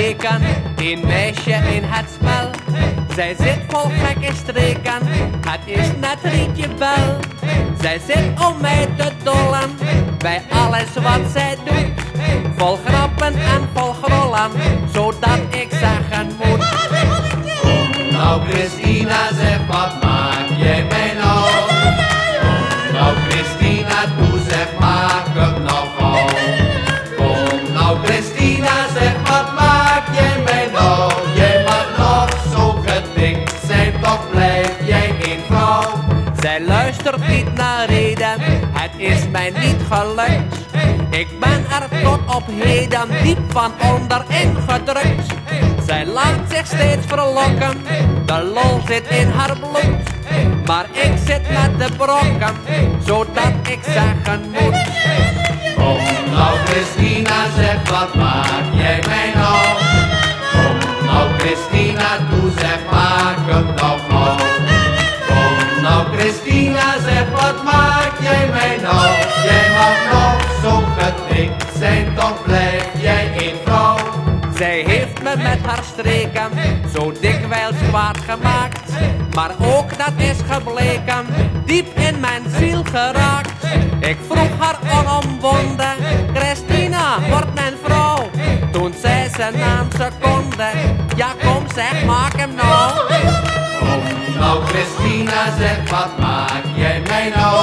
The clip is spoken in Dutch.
streken, een meisje in het spel. Zij zit vol gekke streken, het is net Rietje Bel. Zij zit om mij te dollen, bij alles wat zij doet. Vol grappen en vol grollen, zodat Christina, zeg wat maak jij mij nou? Jij mag nog zo gedikt zijn, toch blijf jij een vrouw. Zij luistert niet naar reden, het is mij niet gelukt. Ik ben er tot op heden diep van onderin gedrukt. Zij laat zich steeds verlokken, de lol zit in haar bloed. Maar ik zit met de brokken, zodat ik zeggen moet. Kom nou Christina, zeg wat nou. Kom nou Christina, zeg wat maak jij mij nou? Jij mag nog zo gedikt zijn, toch blijf jij een vrouw. Zij heeft me met haar streken zo dikwijls kwaad gemaakt. Maar ook dat is gebleken, diep in mijn ziel geraakt. Ik vroeg haar onomwonden, Ja, kom zeg, maak hem nou. Kom nou, Christina, zeg, wat maak jij mij nou?